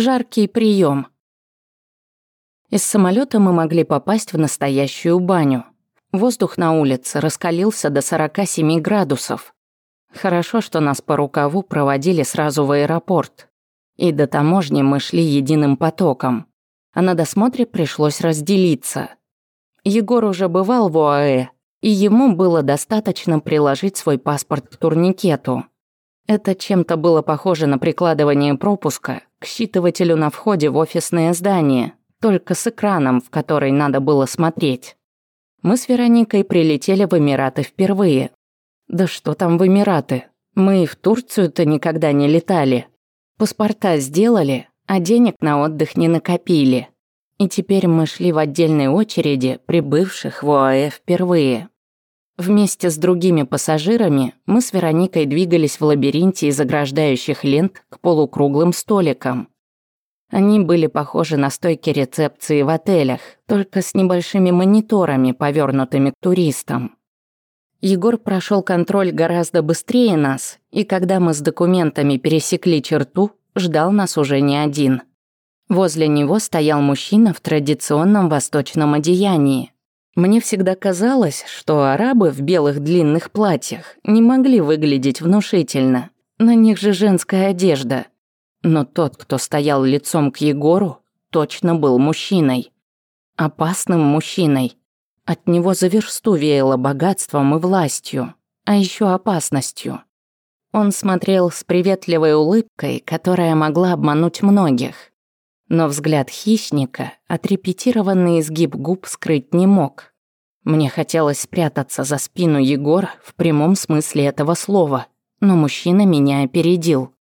Жаркий прием. Из самолета мы могли попасть в настоящую баню. Воздух на улице раскалился до 47 градусов. Хорошо, что нас по рукаву проводили сразу в аэропорт. И до таможни мы шли единым потоком. А на досмотре пришлось разделиться. Егор уже бывал в ОАЭ, и ему было достаточно приложить свой паспорт к турникету. Это чем-то было похоже на прикладывание пропуска – к считывателю на входе в офисное здание, только с экраном, в который надо было смотреть. Мы с Вероникой прилетели в Эмираты впервые. Да что там в Эмираты? Мы и в Турцию-то никогда не летали. Паспорта сделали, а денег на отдых не накопили. И теперь мы шли в отдельной очереди прибывших в ОАЭ впервые. Вместе с другими пассажирами мы с Вероникой двигались в лабиринте из ограждающих лент к полукруглым столикам. Они были похожи на стойки рецепции в отелях, только с небольшими мониторами, повернутыми к туристам. Егор прошел контроль гораздо быстрее нас, и когда мы с документами пересекли черту, ждал нас уже не один. Возле него стоял мужчина в традиционном восточном одеянии, мне всегда казалось, что арабы в белых длинных платьях не могли выглядеть внушительно. На них же женская одежда. Но тот, кто стоял лицом к Егору, точно был мужчиной. Опасным мужчиной. От него за версту веяло богатством и властью, а еще опасностью. Он смотрел с приветливой улыбкой, которая могла обмануть многих. Но взгляд хищника, отрепетированный изгиб губ, скрыть не мог. Мне хотелось спрятаться за спину Егора в прямом смысле этого слова, но мужчина меня опередил.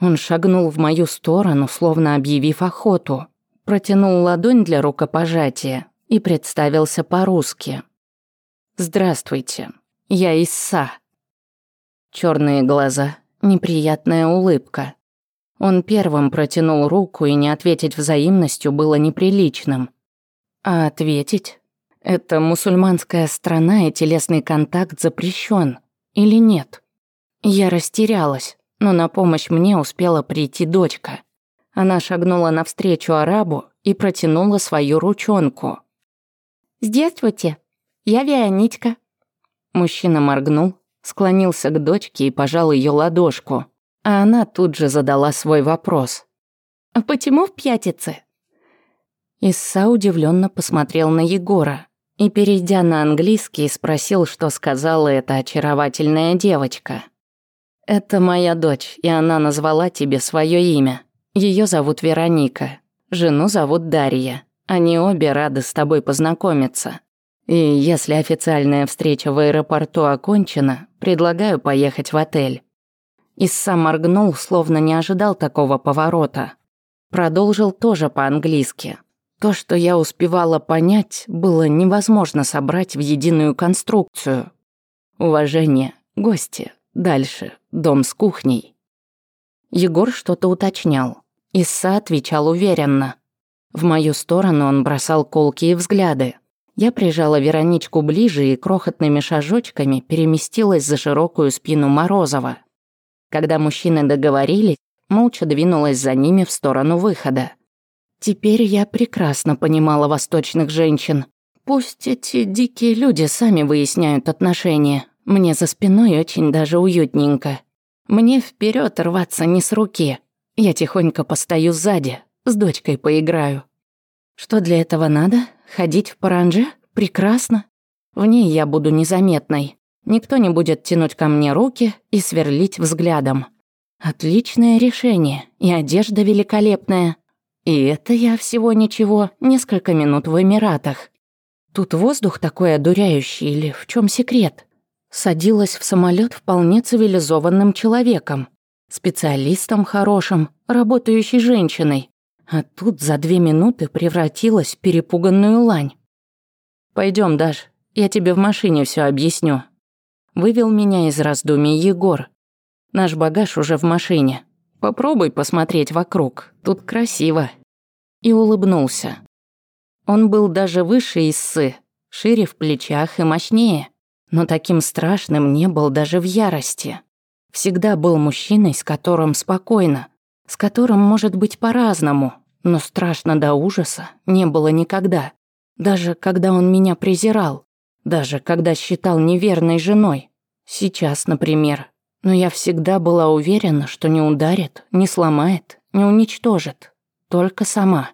Он шагнул в мою сторону, словно объявив охоту, протянул ладонь для рукопожатия и представился по-русски. «Здравствуйте, я Исса». Черные глаза, неприятная улыбка, он первым протянул руку, и не ответить взаимностью было неприличным. А ответить? Это мусульманская страна, и телесный контакт запрещен. Или нет? Я растерялась, но на помощь мне успела прийти дочка. Она шагнула навстречу арабу и протянула свою ручонку. «Здравствуйте, я Вероничка». Мужчина моргнул, склонился к дочке и пожал ее ладошку а она тут же задала свой вопрос. «А почему в пятице?» Исса удивленно посмотрел на Егора и, перейдя на английский, спросил, что сказала эта очаровательная девочка. «Это моя дочь, и она назвала тебе свое имя. Ее зовут Вероника, жену зовут Дарья. Они обе рады с тобой познакомиться. И если официальная встреча в аэропорту окончена, предлагаю поехать в отель. Исса моргнул, словно не ожидал такого поворота. Продолжил тоже по-английски. То, что я успевала понять, было невозможно собрать в единую конструкцию. Уважение, гости, дальше, дом с кухней. Егор что-то уточнял. Исса отвечал уверенно. В мою сторону он бросал колкие взгляды. Я прижала Вероничку ближе и крохотными шажочками переместилась за широкую спину Морозова. Когда мужчины договорились, молча двинулась за ними в сторону выхода. Теперь я прекрасно понимала восточных женщин. Пусть эти дикие люди сами выясняют отношения. Мне за спиной очень даже уютненько. Мне вперед рваться не с руки. Я тихонько постою сзади, с дочкой поиграю. Что для этого надо? Ходить в паранже? Прекрасно. В ней я буду незаметной. Никто не будет тянуть ко мне руки и сверлить взглядом. Отличное решение, и одежда великолепная. И это я всего ничего, несколько минут в Эмиратах. Тут воздух такой одуряющий или в чем секрет? Садилась в самолет вполне цивилизованным человеком. Специалистом хорошим, работающей женщиной. А тут за две минуты превратилась в перепуганную лань. Пойдем, Даш, я тебе в машине все объясню вывел меня из раздумий Егор. Наш багаж уже в машине. Попробуй посмотреть вокруг, тут красиво. И улыбнулся. Он был даже выше Иссы, шире в плечах и мощнее, но таким страшным не был даже в ярости. Всегда был мужчиной, с которым спокойно, с которым может быть по-разному, но страшно до ужаса не было никогда, даже когда он меня презирал. Даже когда считал неверной женой. Сейчас, например. Но я всегда была уверена, что не ударит, не сломает, не уничтожит. Только сама.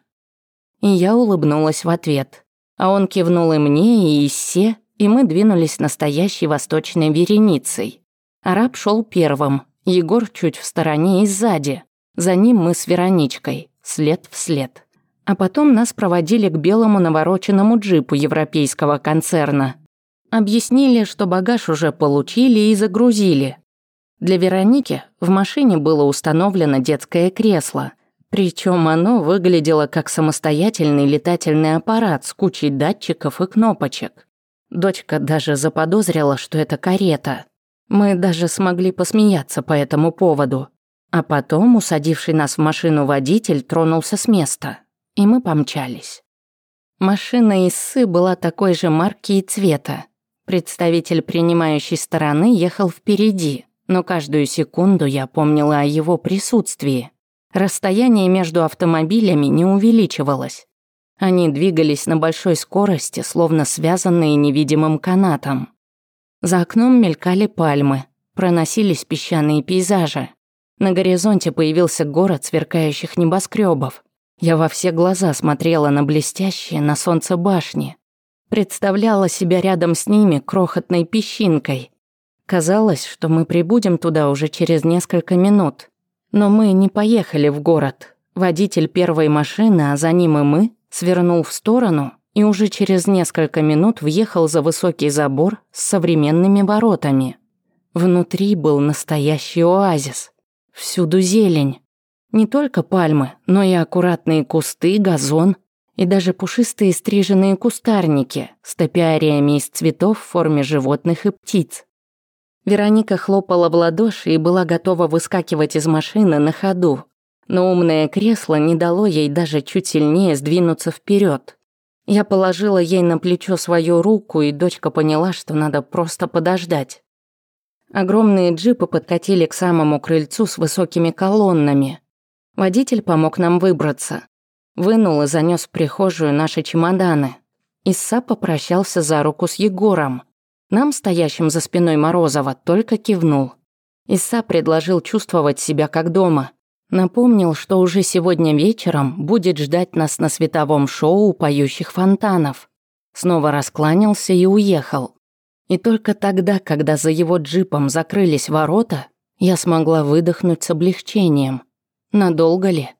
И я улыбнулась в ответ. А он кивнул и мне, и Иссе, и мы двинулись настоящей восточной вереницей. Араб шел первым, Егор чуть в стороне и сзади. За ним мы с Вероничкой, след в след. А потом нас проводили к белому навороченному джипу европейского концерна, Объяснили, что багаж уже получили и загрузили. Для Вероники в машине было установлено детское кресло. Причем оно выглядело как самостоятельный летательный аппарат с кучей датчиков и кнопочек. Дочка даже заподозрила, что это карета. Мы даже смогли посмеяться по этому поводу. А потом усадивший нас в машину водитель тронулся с места, и мы помчались. Машина Исы была такой же марки и цвета, Представитель принимающей стороны ехал впереди, но каждую секунду я помнила о его присутствии. Расстояние между автомобилями не увеличивалось. Они двигались на большой скорости, словно связанные невидимым канатом. За окном мелькали пальмы, проносились песчаные пейзажи. На горизонте появился город сверкающих небоскребов. Я во все глаза смотрела на блестящие на солнце башни, представляла себя рядом с ними крохотной песчинкой. Казалось, что мы прибудем туда уже через несколько минут. Но мы не поехали в город. Водитель первой машины, а за ним и мы, свернул в сторону и уже через несколько минут въехал за высокий забор с современными воротами. Внутри был настоящий оазис. Всюду зелень. Не только пальмы, но и аккуратные кусты, газон, и даже пушистые стриженные кустарники с топиариями из цветов в форме животных и птиц. Вероника хлопала в ладоши и была готова выскакивать из машины на ходу, но умное кресло не дало ей даже чуть сильнее сдвинуться вперед. Я положила ей на плечо свою руку, и дочка поняла, что надо просто подождать. Огромные джипы подкатили к самому крыльцу с высокими колоннами. Водитель помог нам выбраться вынул и занес в прихожую наши чемоданы. Иса попрощался за руку с Егором. Нам, стоящим за спиной Морозова, только кивнул. Иса предложил чувствовать себя как дома. Напомнил, что уже сегодня вечером будет ждать нас на световом шоу поющих фонтанов. Снова раскланялся и уехал. И только тогда, когда за его джипом закрылись ворота, я смогла выдохнуть с облегчением. Надолго ли?